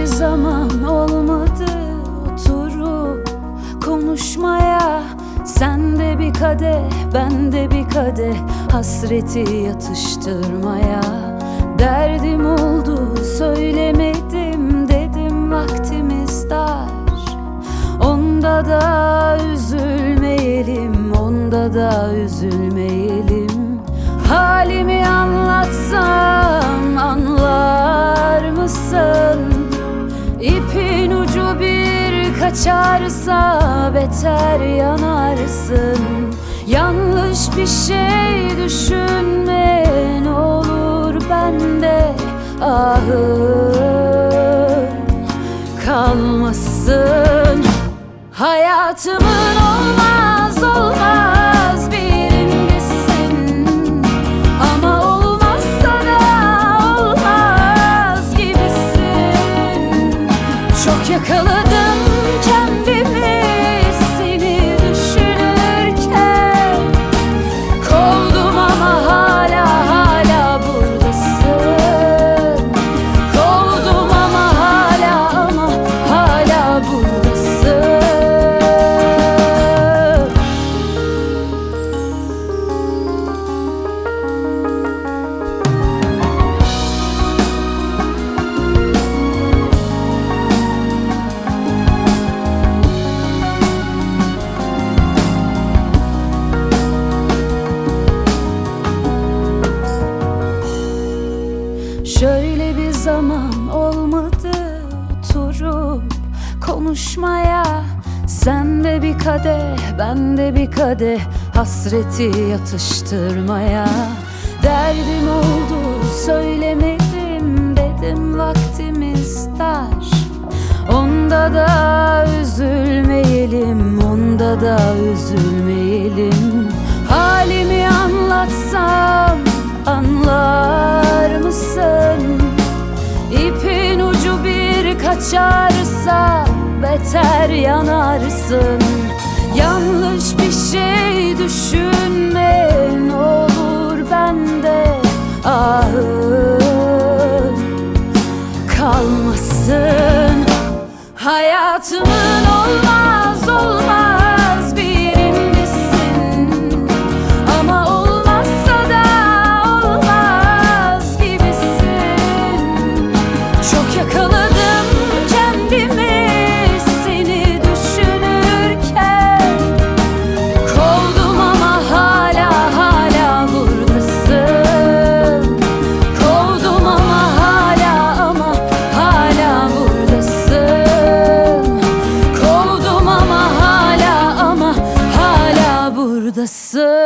Bir zaman olmadı oturup konuşmaya. Sen de bir kadeh, ben de bir kadeh Hasreti yatıştırmaya. Derdim oldu söylemedim dedim vaktimiz dar Onda da üzülmeyelim, onda da üzülmeyelim. Halimi anlatsam anlar kaçarsa beter yanarsın. Yanlış bir şey düşünme ne olur bende ahım kalmasın Hayatımın olmaz konuşmaya. Sen de bir kadeh, ben de bir kadeh Hasreti yatıştırmaya. Derdim oldu söylemedim dedim vaktimiz dar Onda da üzülmeyelim, onda da üzülmeyelim. Halimi anlatsam anlar mısın? İpin ucu bir kaçarsa beter yanarsın. Yanlış bir şey the sun.